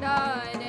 No.